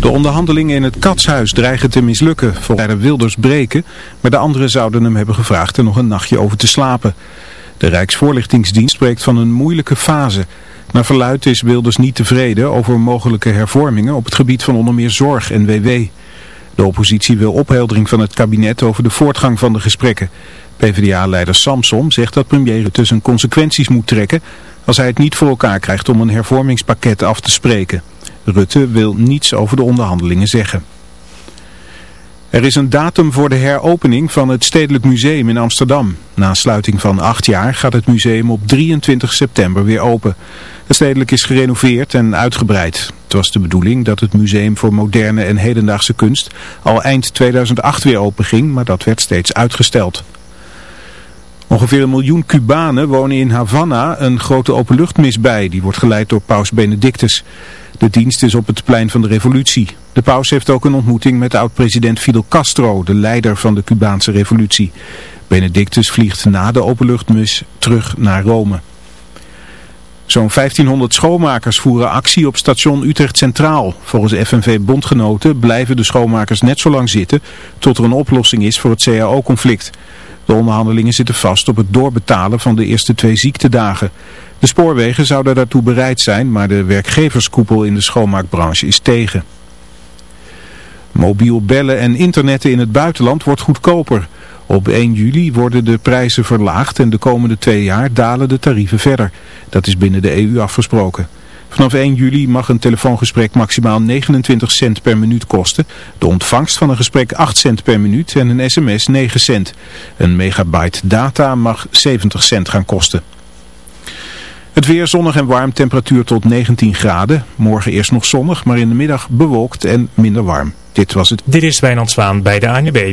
De onderhandelingen in het Katshuis dreigen te mislukken. Volgens de Wilders breken, maar de anderen zouden hem hebben gevraagd er nog een nachtje over te slapen. De Rijksvoorlichtingsdienst spreekt van een moeilijke fase. Naar verluidt is Wilders niet tevreden over mogelijke hervormingen op het gebied van onder meer zorg en WW. De oppositie wil opheldering van het kabinet over de voortgang van de gesprekken. PvdA-leider Samsom zegt dat premier Rutte zijn consequenties moet trekken als hij het niet voor elkaar krijgt om een hervormingspakket af te spreken. Rutte wil niets over de onderhandelingen zeggen. Er is een datum voor de heropening van het Stedelijk Museum in Amsterdam. Na sluiting van acht jaar gaat het museum op 23 september weer open. Het Stedelijk is gerenoveerd en uitgebreid. Het was de bedoeling dat het Museum voor Moderne en Hedendaagse Kunst al eind 2008 weer open ging, maar dat werd steeds uitgesteld. Ongeveer een miljoen Cubanen wonen in Havana een grote openluchtmis bij. Die wordt geleid door paus Benedictus. De dienst is op het plein van de revolutie. De paus heeft ook een ontmoeting met oud-president Fidel Castro, de leider van de Cubaanse revolutie. Benedictus vliegt na de openluchtmis terug naar Rome. Zo'n 1500 schoonmakers voeren actie op station Utrecht Centraal. Volgens FNV-bondgenoten blijven de schoonmakers net zo lang zitten tot er een oplossing is voor het CAO-conflict. De onderhandelingen zitten vast op het doorbetalen van de eerste twee ziektedagen. De spoorwegen zouden daartoe bereid zijn, maar de werkgeverskoepel in de schoonmaakbranche is tegen. Mobiel bellen en internetten in het buitenland wordt goedkoper. Op 1 juli worden de prijzen verlaagd en de komende twee jaar dalen de tarieven verder. Dat is binnen de EU afgesproken. Vanaf 1 juli mag een telefoongesprek maximaal 29 cent per minuut kosten. De ontvangst van een gesprek 8 cent per minuut en een sms 9 cent. Een megabyte data mag 70 cent gaan kosten. Het weer zonnig en warm, temperatuur tot 19 graden. Morgen eerst nog zonnig, maar in de middag bewolkt en minder warm. Dit was het. Dit is Wijnand Zwaan bij de ANB.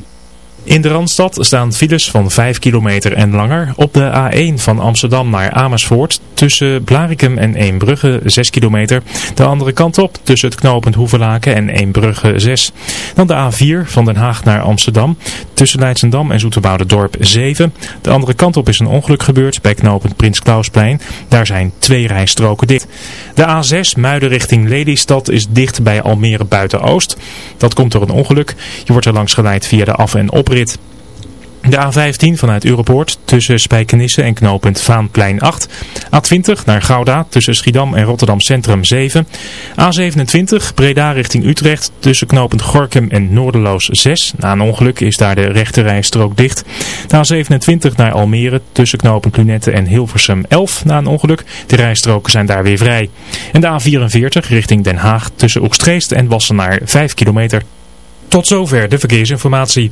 In de Randstad staan files van 5 kilometer en langer. Op de A1 van Amsterdam naar Amersfoort tussen Blarikum en Eembrugge 6 kilometer. De andere kant op tussen het knooppunt Hoevelaken en Eembrugge 6. Dan de A4 van Den Haag naar Amsterdam tussen Leidsendam en Dorp 7. De andere kant op is een ongeluk gebeurd bij knooppunt Prins Klausplein. Daar zijn twee rijstroken dicht. De A6 Muiden richting Lelystad is dicht bij Almere Buiten-Oost. Dat komt door een ongeluk. Je wordt er langs geleid via de af- en op de A15 vanuit Europoort tussen Spijkenisse en knooppunt Vaanplein 8. A20 naar Gouda tussen Schiedam en Rotterdam Centrum 7. A27 Breda richting Utrecht tussen knooppunt Gorkum en Noorderloos 6. Na een ongeluk is daar de rechterrijstrook dicht. De A27 naar Almere tussen knooppunt Lunette en Hilversum 11. Na een ongeluk. De rijstroken zijn daar weer vrij. En de A44 richting Den Haag tussen Oegstreest en Wassenaar 5 kilometer. Tot zover de verkeersinformatie.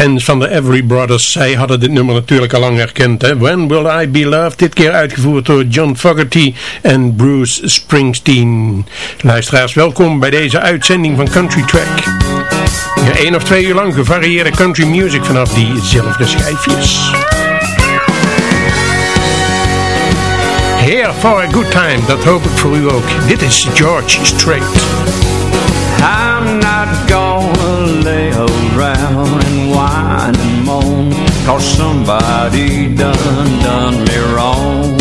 Fans van de Every Brothers, zij hadden dit nummer natuurlijk al lang herkend. Hè? When Will I Be Loved? Dit keer uitgevoerd door John Fogerty en Bruce Springsteen. Luisteraars, welkom bij deze uitzending van Country Track. Ja, of twee uur lang gevarieerde country music vanaf die zilveren schijfjes. Here for a good time, dat hoop ik voor u ook. Dit is George Strait. Cause somebody done done me wrong.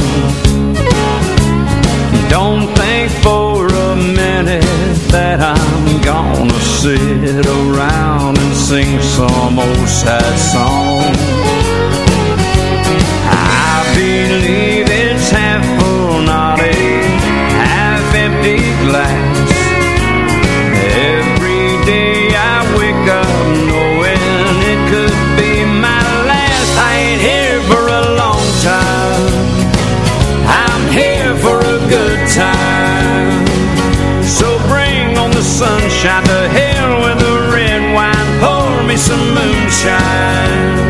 Don't think for a minute that I'm gonna sit around and sing some old sad song the to hell with the red wine. Pour me some moonshine.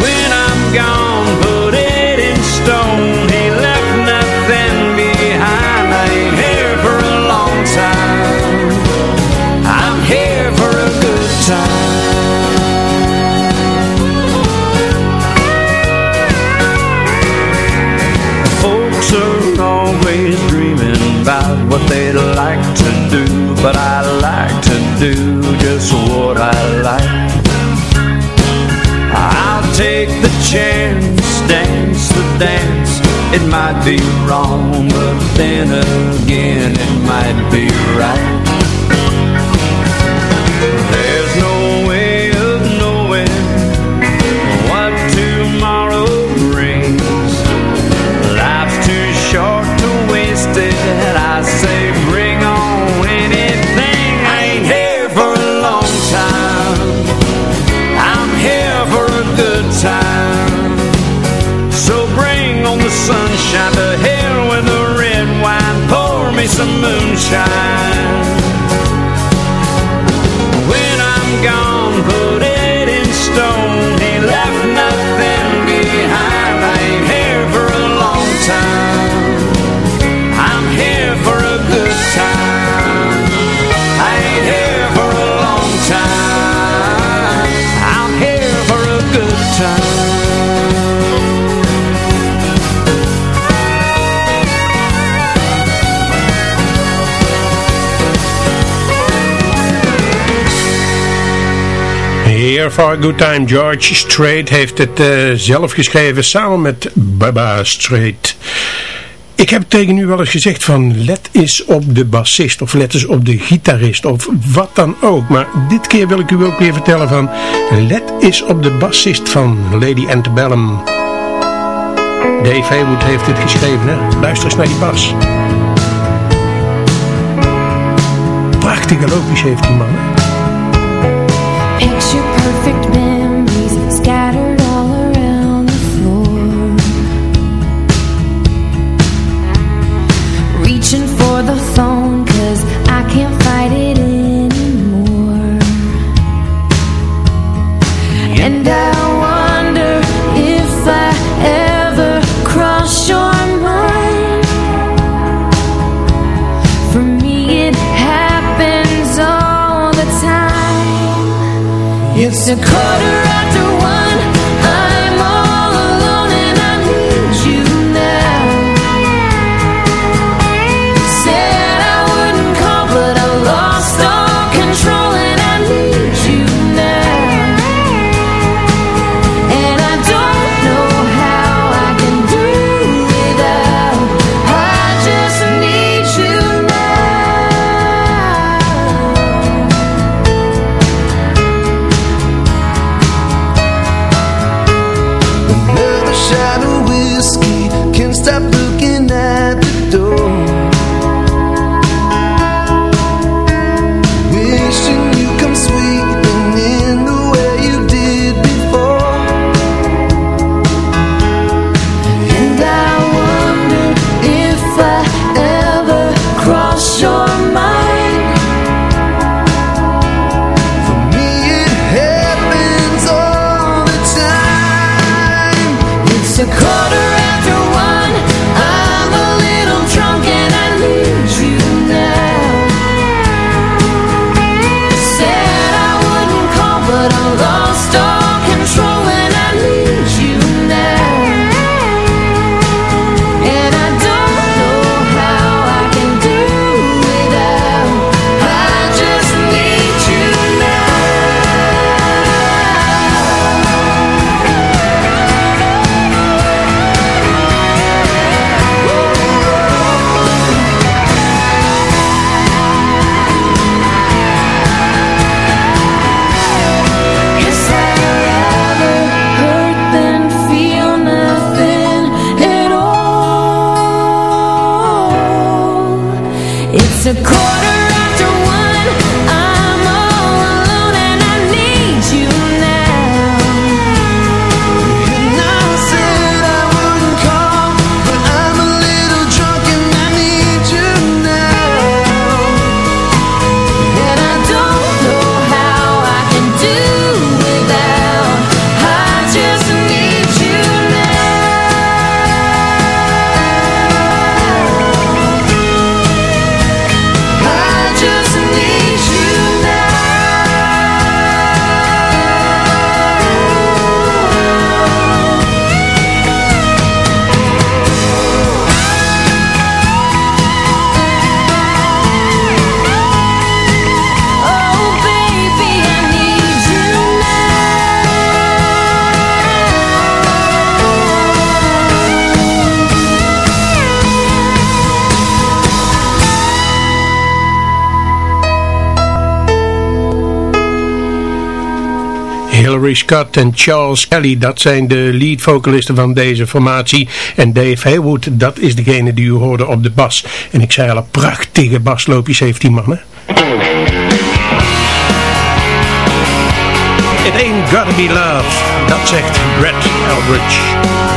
When I'm gone, put it in stone. He left nothing behind. I ain't here for a long time. I'm here for a good time. What like to do, but I like to do just what I like. I'll take the chance, dance the dance. It might be wrong, but then again it might be right. Moonshine. When I'm gone, put it in stone. For a good time. George Strait heeft het eh, zelf geschreven samen met Baba Strait. Ik heb tegen u wel eens gezegd van let eens op de bassist of let eens op de gitarist of wat dan ook. Maar dit keer wil ik u ook weer vertellen van let eens op de bassist van Lady Antebellum. Dave Haywood heeft dit geschreven hè. Luister eens naar die bas. Prachtige loopjes heeft die man perfect A quarter Valerie Scott en Charles Kelly, dat zijn de lead vocalisten van deze formatie. En Dave Haywood, dat is degene die u hoorde op de bas. En ik zei al, prachtige basloopjes heeft die man. It ain't gotta be love, dat zegt Brad Eldridge.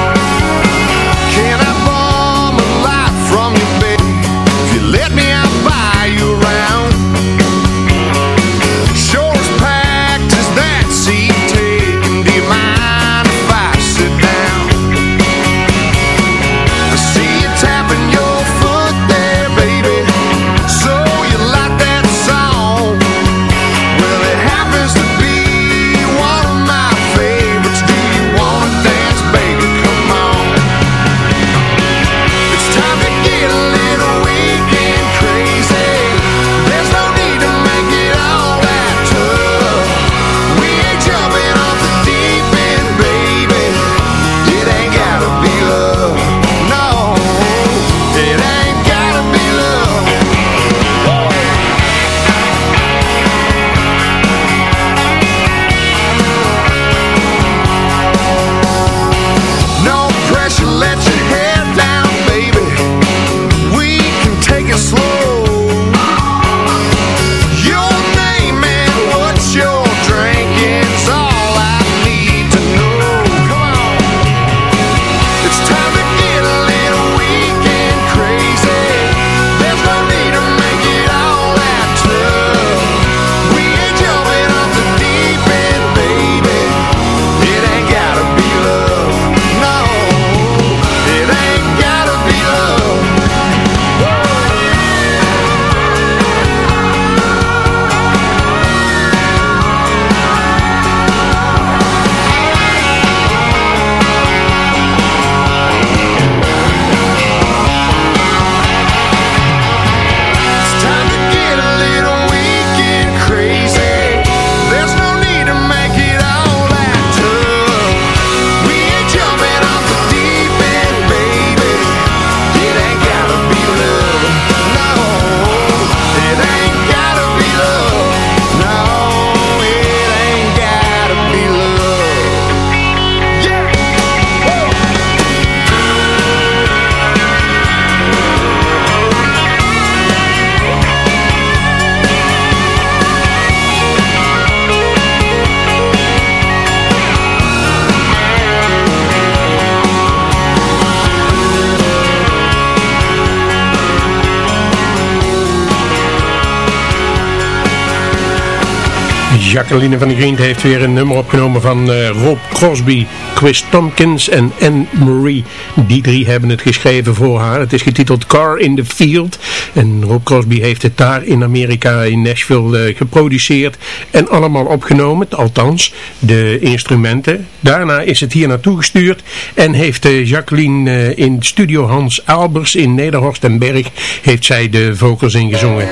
Caroline van de Griend heeft weer een nummer opgenomen van eh, Rob Crosby, Chris Tompkins en Anne Marie. Die drie hebben het geschreven voor haar. Het is getiteld Car in the Field. En Rob Crosby heeft het daar in Amerika, in Nashville, eh, geproduceerd. En allemaal opgenomen, althans, de instrumenten. Daarna is het hier naartoe gestuurd. En heeft eh, Jacqueline in studio Hans Albers in Nederhorst en Berg, heeft zij de vocals ingezongen.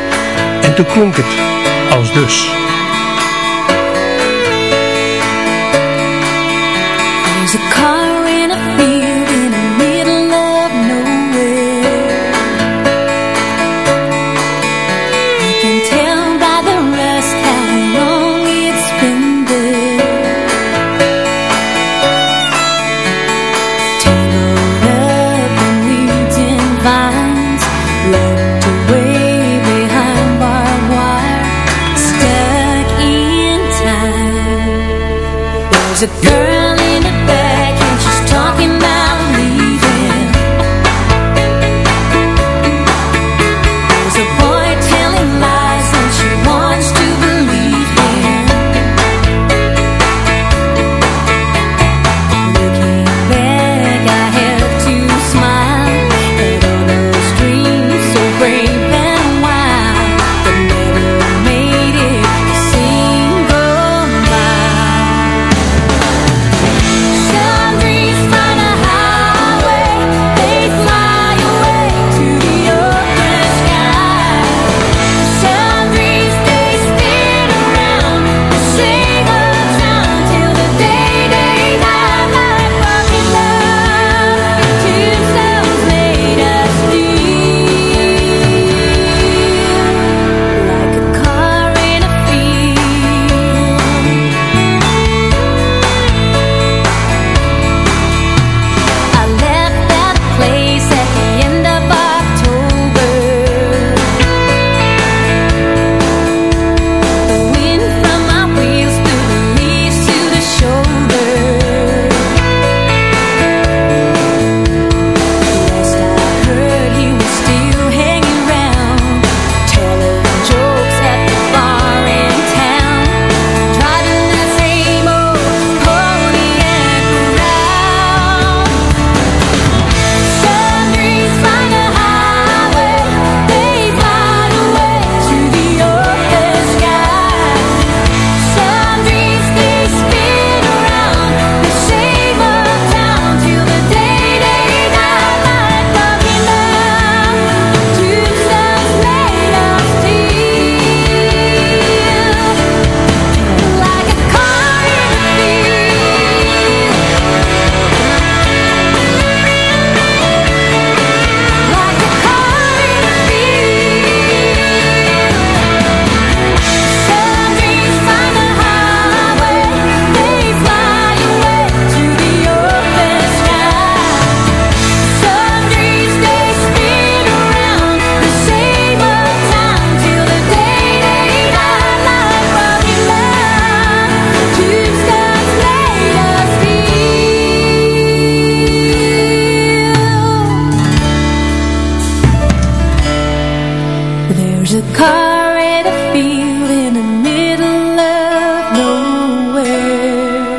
En toen klonk het als dus...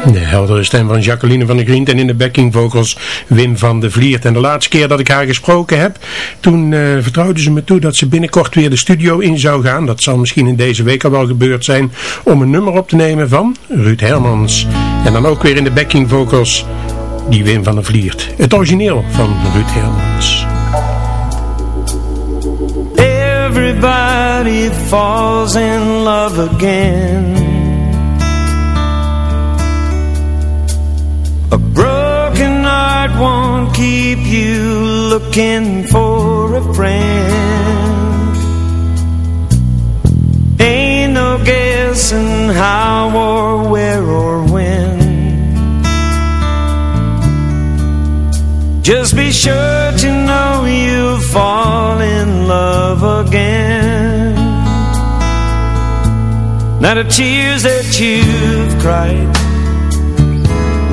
De heldere stem van Jacqueline van der Grient en in de backing vocals Wim van de Vliert. En de laatste keer dat ik haar gesproken heb, toen eh, vertrouwde ze me toe dat ze binnenkort weer de studio in zou gaan. Dat zal misschien in deze week al wel gebeurd zijn om een nummer op te nemen van Ruud Hermans. En dan ook weer in de backing vocals die Wim van der Vliert. Het origineel van Ruud Hermans. Everybody falls in love again. A broken heart won't keep you looking for a friend. Ain't no guessing how or where or when. Just be sure to know you'll fall in love again. Now the tears that you've cried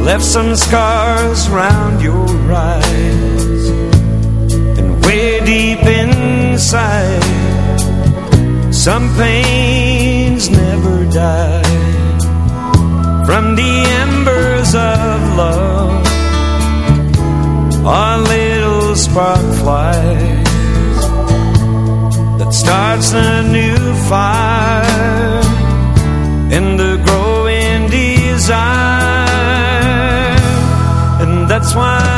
left some scars round your eyes, and way deep inside, some pains never die. From the embers of love a little spark flies that starts a new fire One.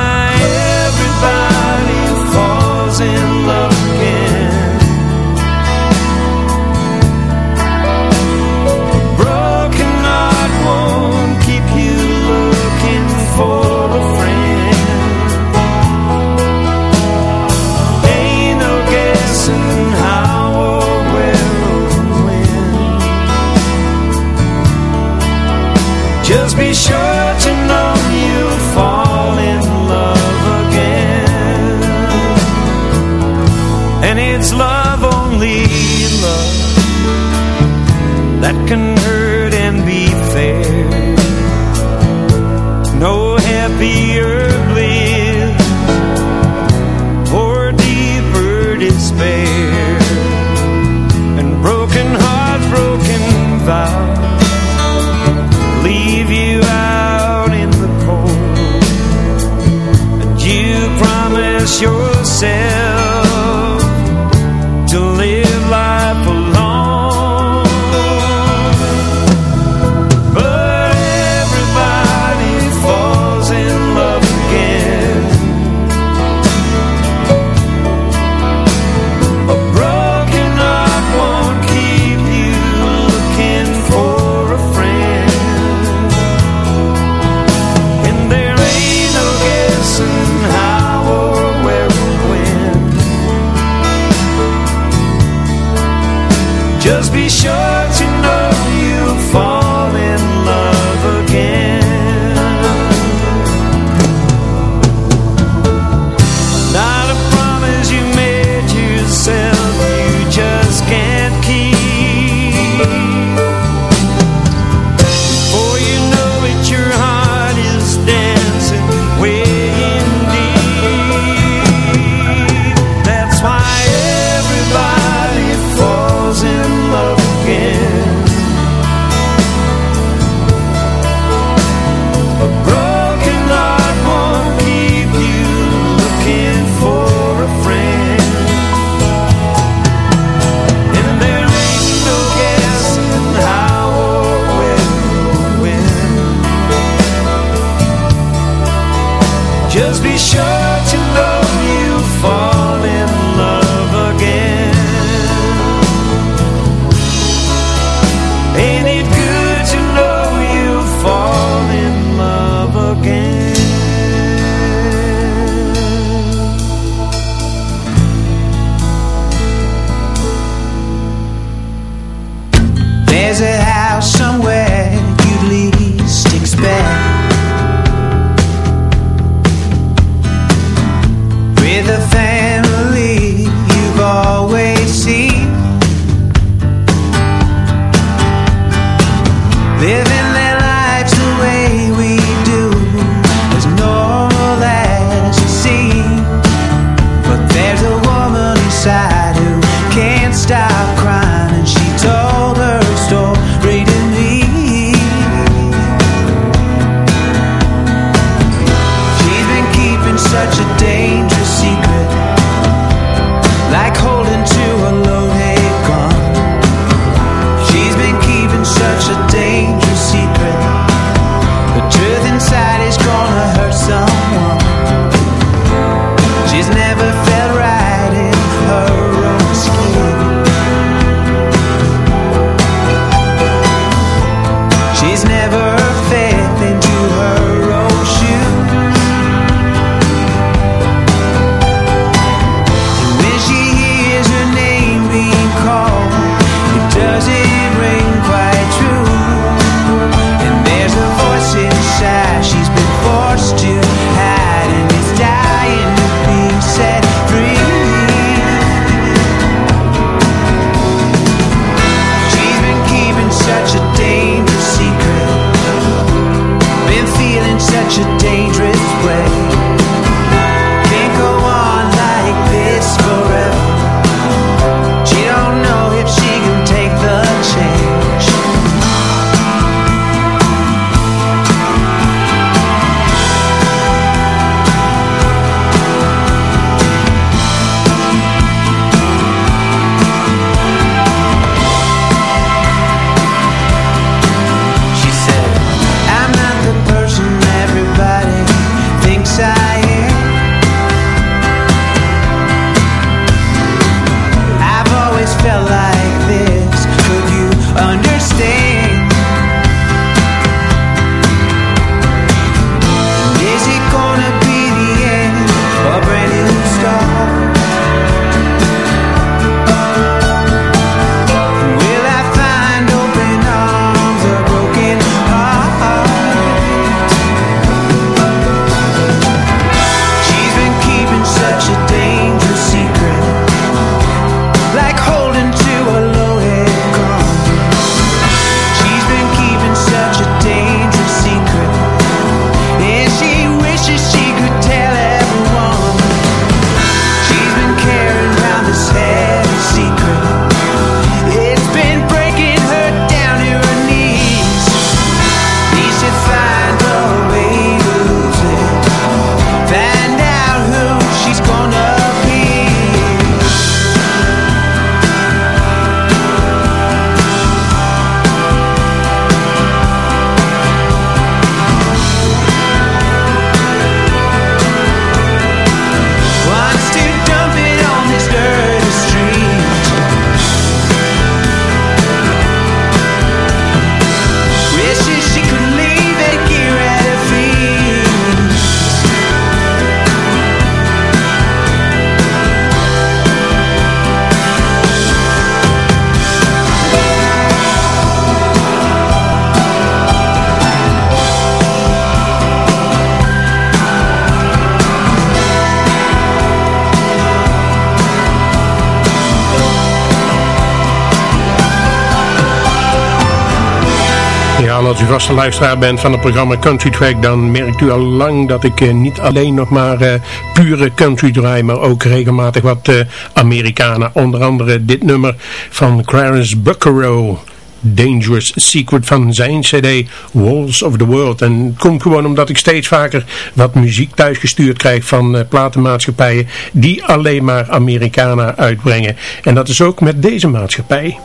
Als u vaste luisteraar bent van het programma Country Track, dan merkt u al lang dat ik eh, niet alleen nog maar eh, pure country draai, maar ook regelmatig wat eh, Amerikanen. Onder andere dit nummer van Clarence Buckerow. Dangerous Secret van zijn cd Walls of the World. En het komt gewoon omdat ik steeds vaker wat muziek thuisgestuurd krijg van platenmaatschappijen die alleen maar Americana uitbrengen. En dat is ook met deze maatschappij.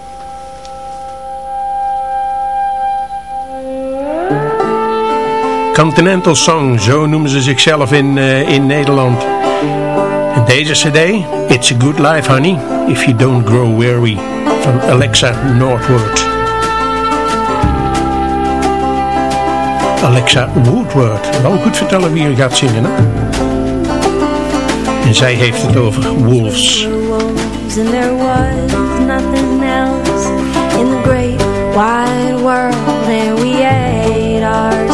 Continental Song, zo noemen ze zichzelf in, eh, in Nederland. En deze cd, It's a Good Life Honey, If You Don't Grow Weary, van Alexa Northwood. Alexa Woodward. Wel goed vertellen wie er gaat zingen, hè? En zij heeft het over Wolves. and there was nothing else in the great wide world and we ate ourselves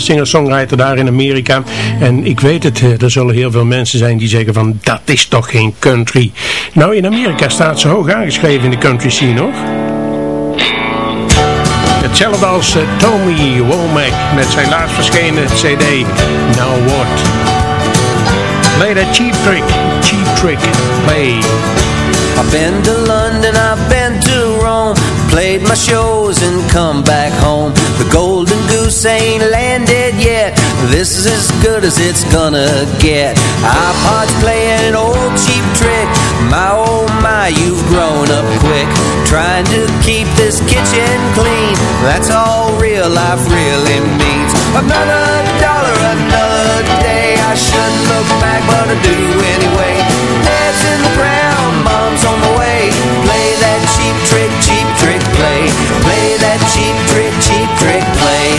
singer-songwriter daar in Amerika. En ik weet het, eh, er zullen heel veel mensen zijn die zeggen van dat is toch geen country. Nou, in Amerika staat ze hoog aangeschreven in de country scene hoor. Hetzelfde als eh, Tommy Womack met zijn laatst verschenen cd Now What. Play that cheap trick, cheap trick, play. I've been to London, I've been Played my shows and come back home. The golden goose ain't landed yet. This is as good as it's gonna get. iPod's playing an old cheap trick. My oh my, you've grown up quick. Trying to keep this kitchen clean. That's all real life really means. Another dollar, another day. I shouldn't look back but I do anyway. Dad's in the ground, mom's on the way. Play that cheap trick, cheap trick, play. Play that cheap trick, cheap trick, play.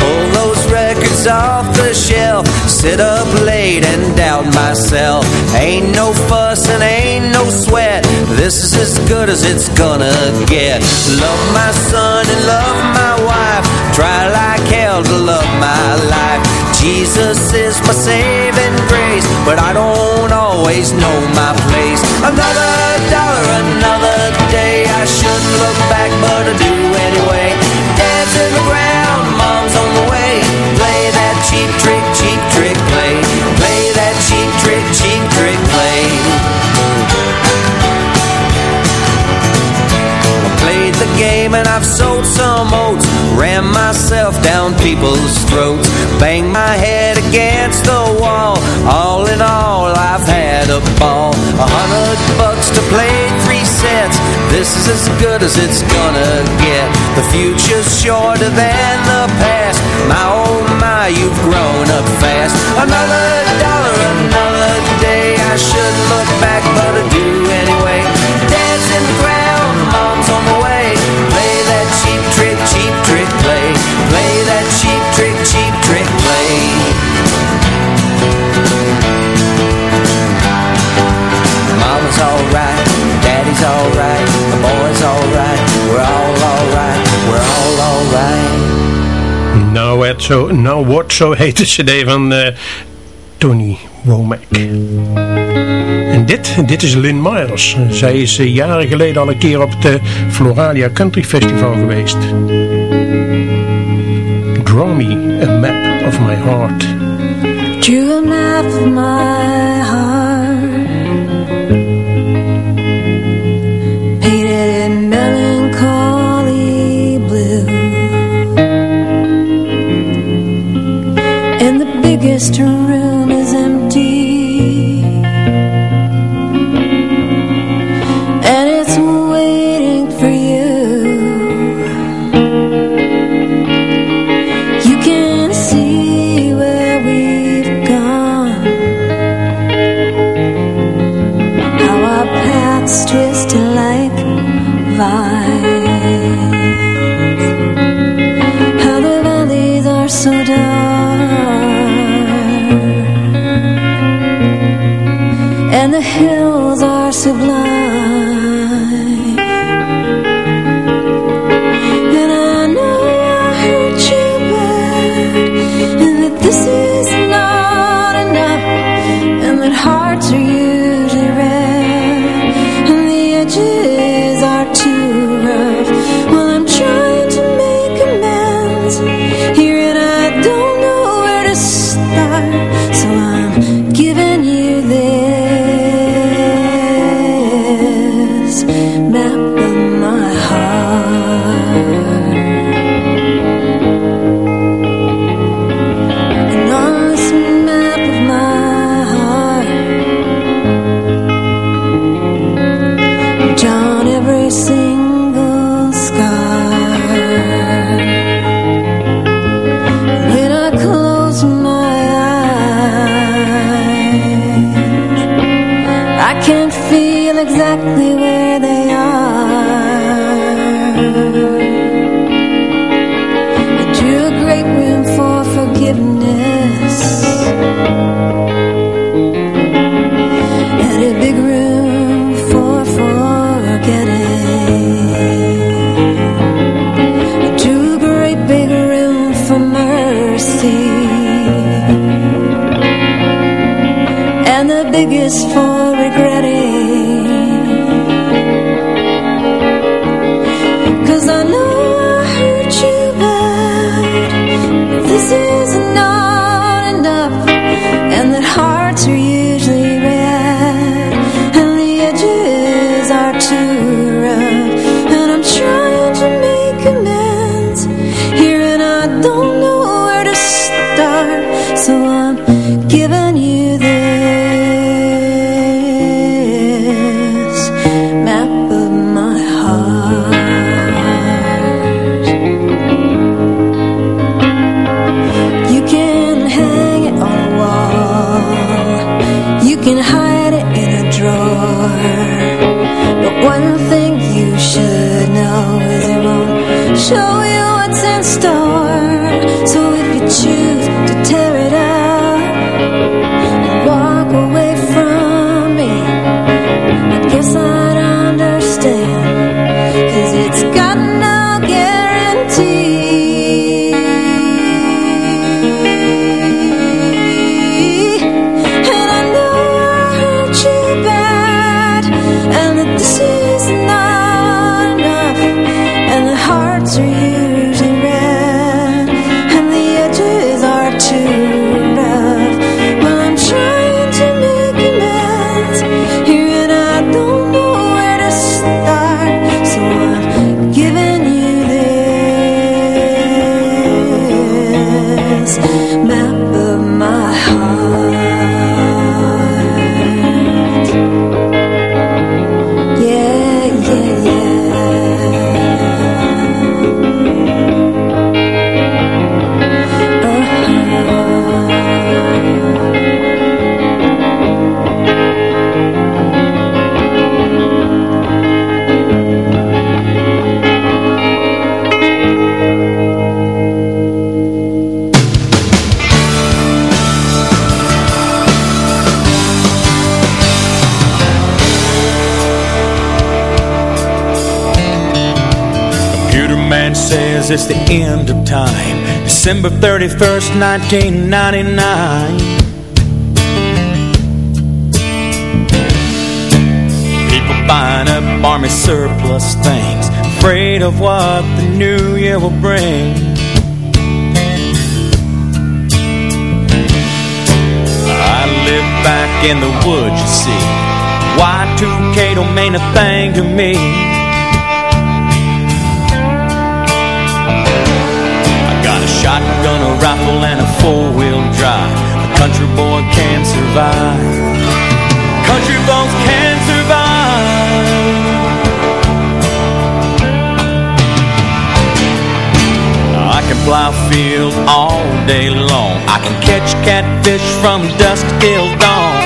Pull those records off the shelf. Sit up late and doubt myself. Ain't no fuss and ain't no sweat. This is as good as it's gonna get. Love my son and love my wife. Try like hell to love my life Jesus is my saving grace But I don't always know my place. Another dollar, another day I shouldn't look back but I do anyway. Dad's in the ground, mom's on the way. Play that cheap trick, cheap trick, play. Play that cheap trick, cheap trick, play. I played the game and I've sold some oats Ran myself down people's throats. Banged my head against the wall. All in all I've had a ball. A hundred bucks to play three sets. This is as good as it's gonna get. The future's shorter than the past. My oh my you've grown up fast. Another dollar, another day So, Now What So heet de cd van eh, Tony Womack. En dit, dit is Lynn Myers. Zij is eh, jaren geleden al een keer op het eh, Floralia Country Festival geweest. Draw me a map of my heart. Drew a map of my sublime And I know I hurt you bad And that this is not enough And that hearts are usually red And the edges are too rough. Well, I'm trying to make amends. Here But one thing you should know is it won't show you what's in store. It's the end of time. December 31st, 1999. People buying up army surplus things, afraid of what the new year will bring. I live back in the woods, you see. Y2K don't mean a thing to me. Shotgun, a rifle, and a four-wheel drive. A country boy can survive. Country boys can survive. I can plow field all day long. I can catch catfish from dusk till dawn.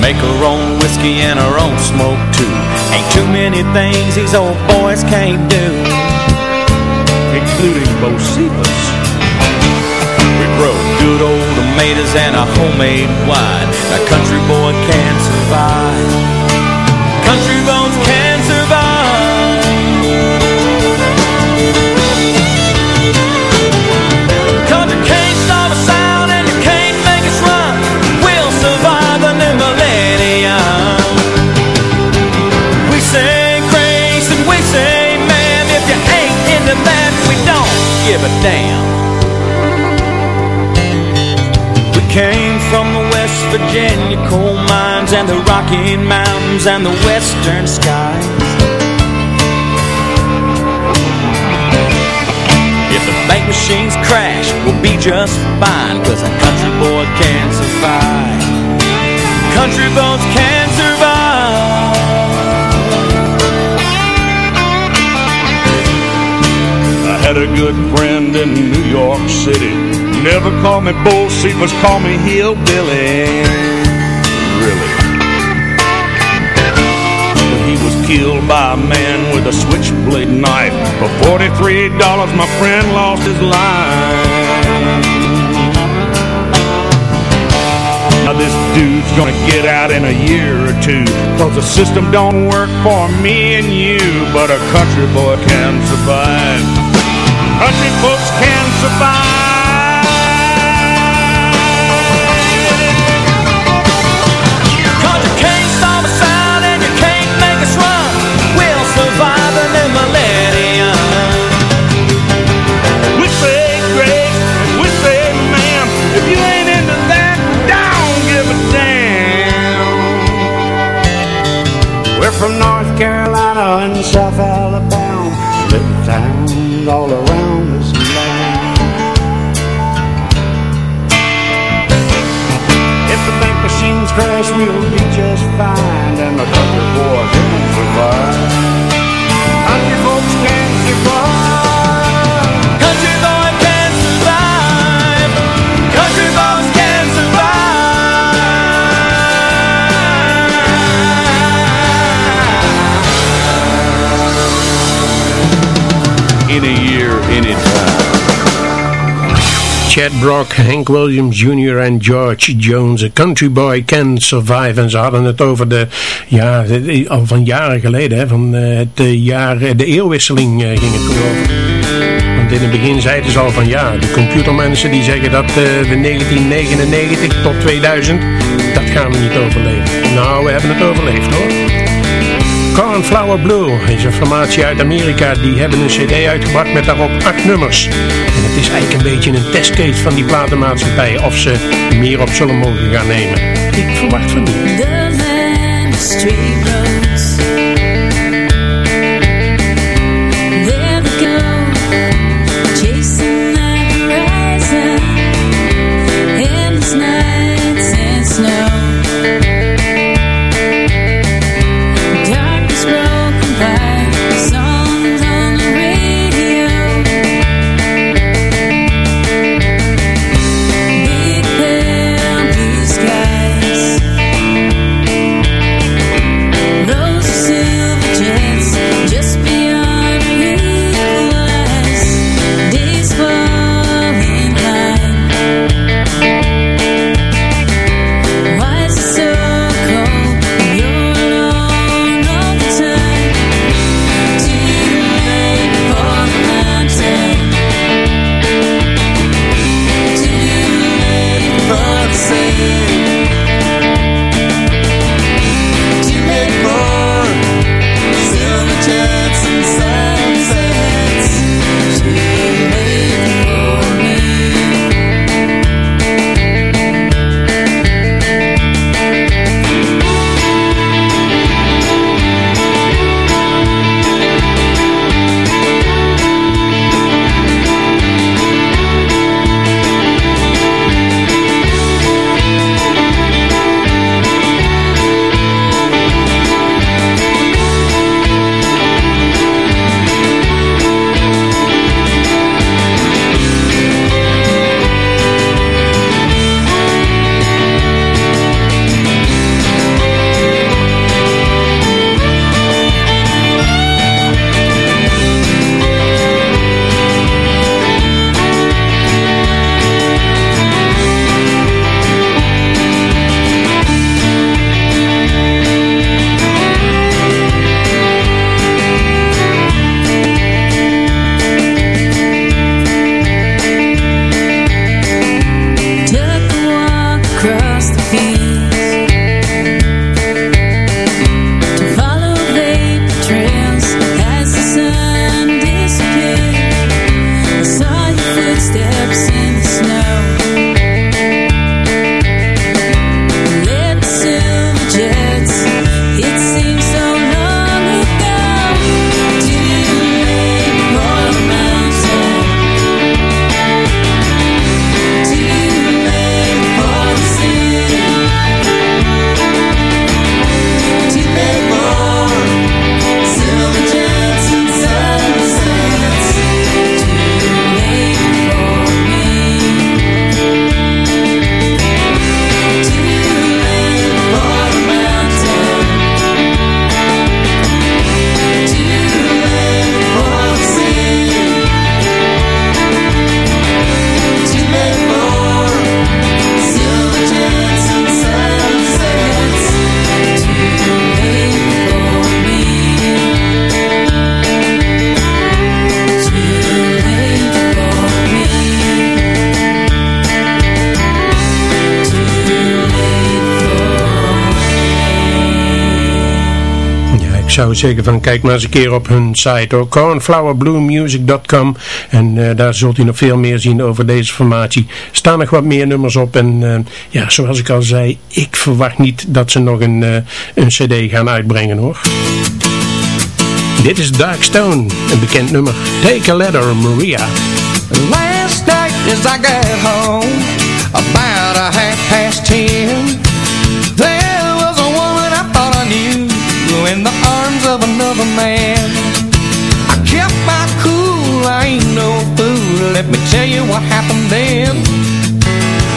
Make our own whiskey and our own smoke too. Ain't too many things these old boys can't do. Including Bocephus. We grow good old tomatoes and a homemade wine. A country boy can survive. Give a damn. We came from the West Virginia coal mines and the Rocky Mountains and the western skies. If the bank machines crash, we'll be just fine Cause a country boy can survive Country boys can Had a good friend in New York City. Never called me Bocephus, call me Hillbilly. Really. He was killed by a man with a switchblade knife. For $43, my friend lost his life. Now this dude's gonna get out in a year or two Cause the system don't work for me and you But a country boy can survive Country folks can survive any year, its time. Chad Brock, Hank Williams Jr. en George Jones. A country boy can survive. En ze hadden het over de, ja, al van jaren geleden, hè, van eh, het eh, jaar, eh, de eeuwwisseling ging het over in het begin zeiden ze al van ja, de computermensen die zeggen dat we de 1999 tot 2000, dat gaan we niet overleven. Nou, we hebben het overleefd hoor. Cornflower Blue is een formatie uit Amerika. Die hebben een cd uitgebracht met daarop acht nummers. En het is eigenlijk een beetje een testcase van die platenmaatschappij. Of ze meer op zullen mogen gaan nemen. Ik verwacht van niet. Zou zeggen van kijk maar eens een keer op hun site. Cornflowerbluemusic.com En eh, daar zult u nog veel meer zien over deze formatie. Er staan nog wat meer nummers op. En eh, ja, zoals ik al zei, ik verwacht niet dat ze nog een, eh, een cd gaan uitbrengen hoor. Dit is Dark Stone, een bekend nummer. Take a letter, Maria. Last night as I got home, about a half past ten, there was a woman I thought I knew of another man. I kept my cool, I ain't no fool. Let me tell you what happened then.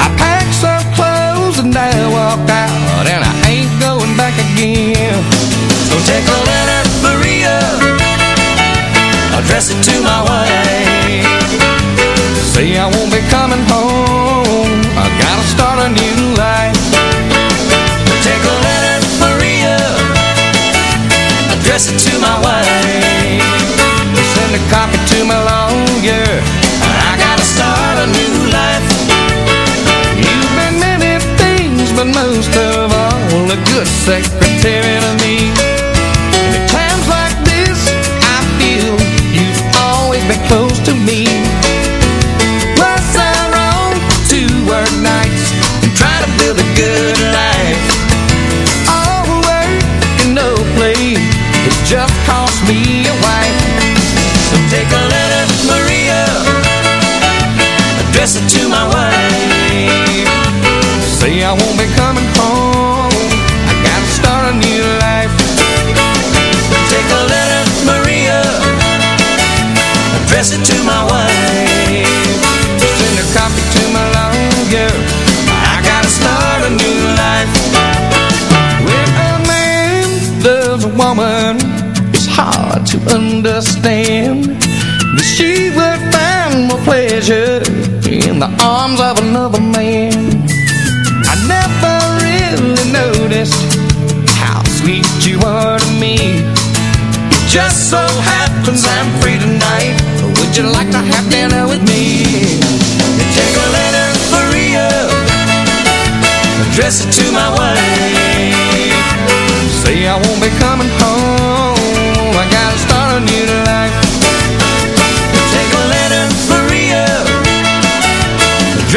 I packed some clothes and I walked out, and I ain't going back again. So take a letter, Maria, address it to my wife. Say I won't be coming home. I gotta start a new life. Address it to my wife. Send a copy to my lawyer. I gotta start a new life. You've been many things, but most of all, a good secretary to me. And at times like this, I feel you've always been close it to my wife. Say I won't be coming home. I gotta start a new life. Take a letter, Maria, address it to my wife. Send a copy to my lawyer. I gotta start a new life. When a man loves a woman, it's hard to understand that she would find more pleasure in the arms of another man. I never really noticed how sweet you are to me. It just so happens I'm free tonight. Would you like to have dinner with me? Take a letter, Maria, address it to my wife. Say I won't be coming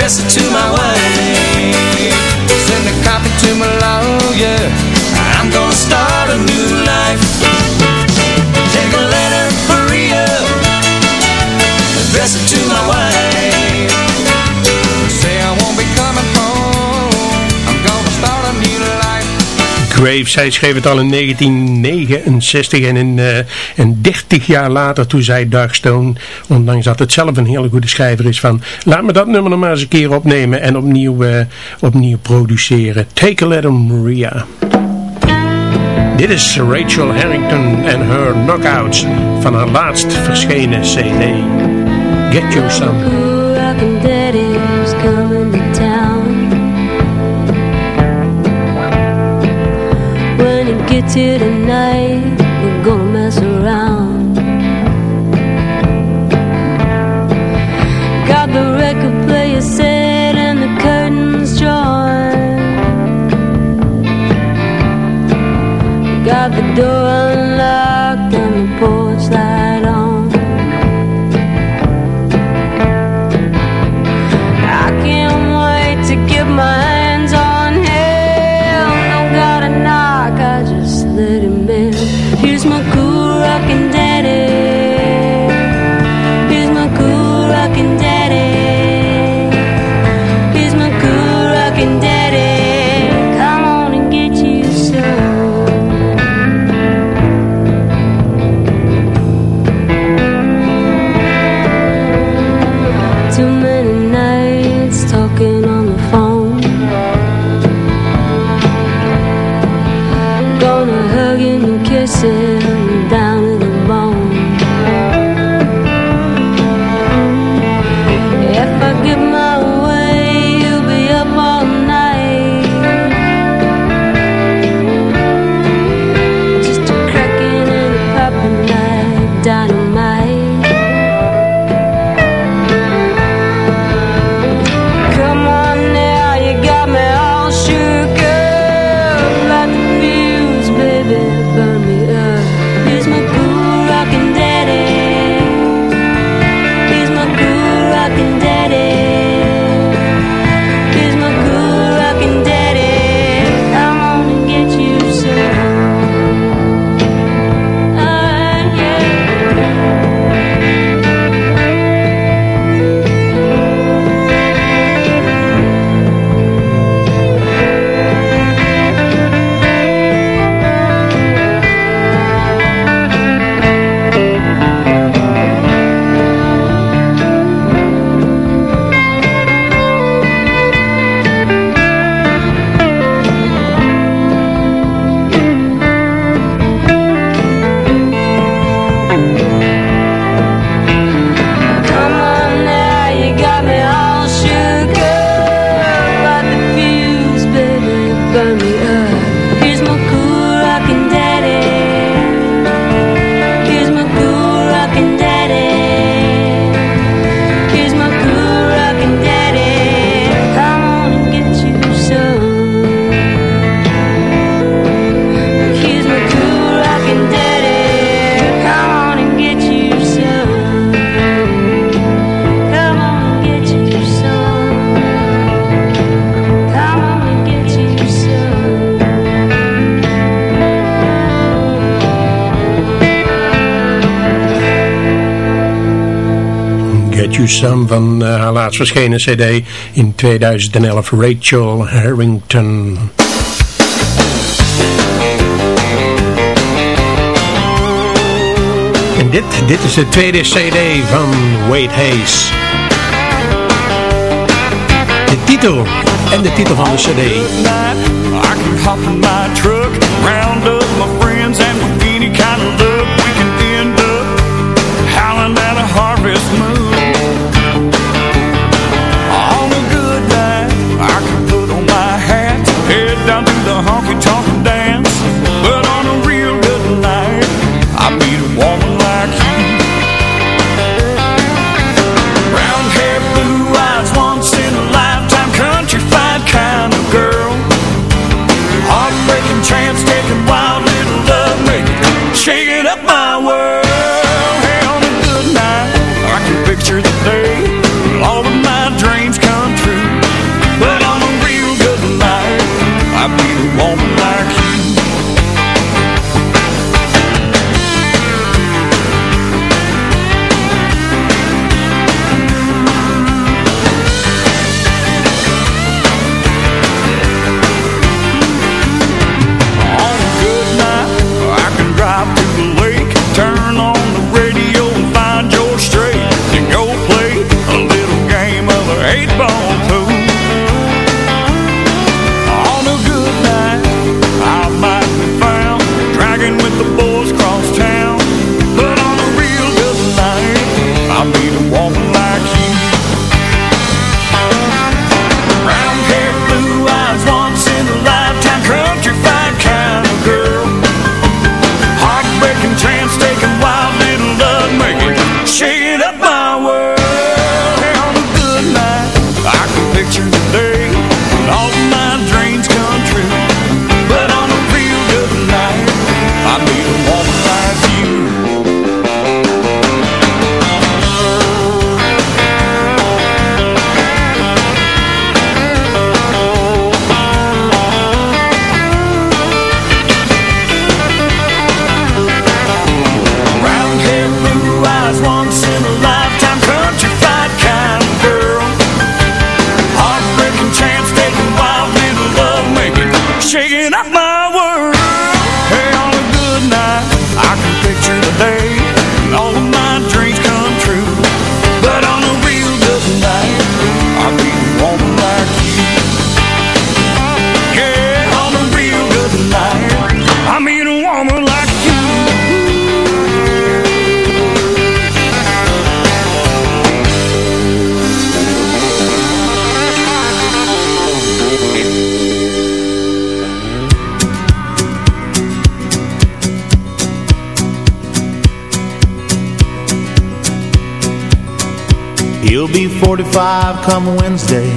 address it to my wife. Send a copy to my lawyer. I'm gonna start a new Graves, hij schreef het al in 1969 en, in, eh, en 30 jaar later toen zei Darkstone, ondanks dat het zelf een hele goede schrijver is van, laat me dat nummer nog maar eens een keer opnemen en opnieuw, eh, opnieuw produceren. Take a letter Maria. Dit is Rachel Harrington en her Knockouts van haar laatst verschenen cd. Get You Some. Here tonight, we're gonna mess around. Got the record player set and the curtains drawn. Got the door van eh, haar laatst verschenen cd in 2011, Rachel Harrington. En dit, dit is de tweede cd van Wade Hayes. De titel en de titel van de cd. I can my truck, round up my friends, and any kind of 45 come Wednesday.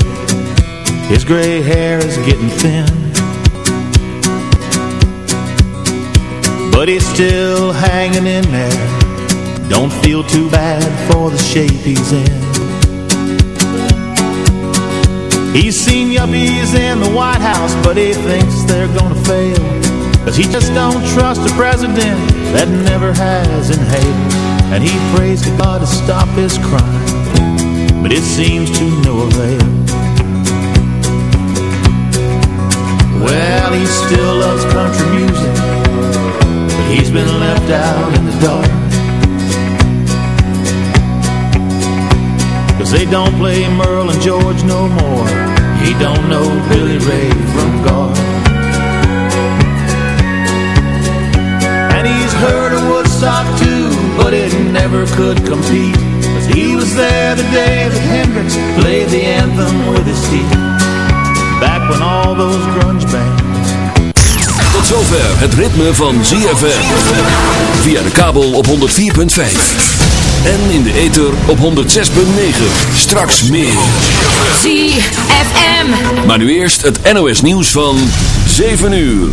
His gray hair is getting thin. But he's still hanging in there. Don't feel too bad for the shape he's in. He's seen yuppies in the White House, but he thinks they're gonna fail. Cause he just don't trust a president that never has inhaled. And he prays to God to stop his crime but it seems to no avail. Well, he still loves country music, but he's been left out in the dark. Cause they don't play Merle and George no more. He don't know Billy Ray from Gar. And he's heard of Woodstock too, but it never could compete. He was there the day that Hendrix played the anthem with his teeth. Back when all those grunge bands. Tot zover het ritme van ZFM. Via de kabel op 104.5. En in de ether op 106.9. Straks meer. ZFM. Maar nu eerst het NOS nieuws van 7 uur.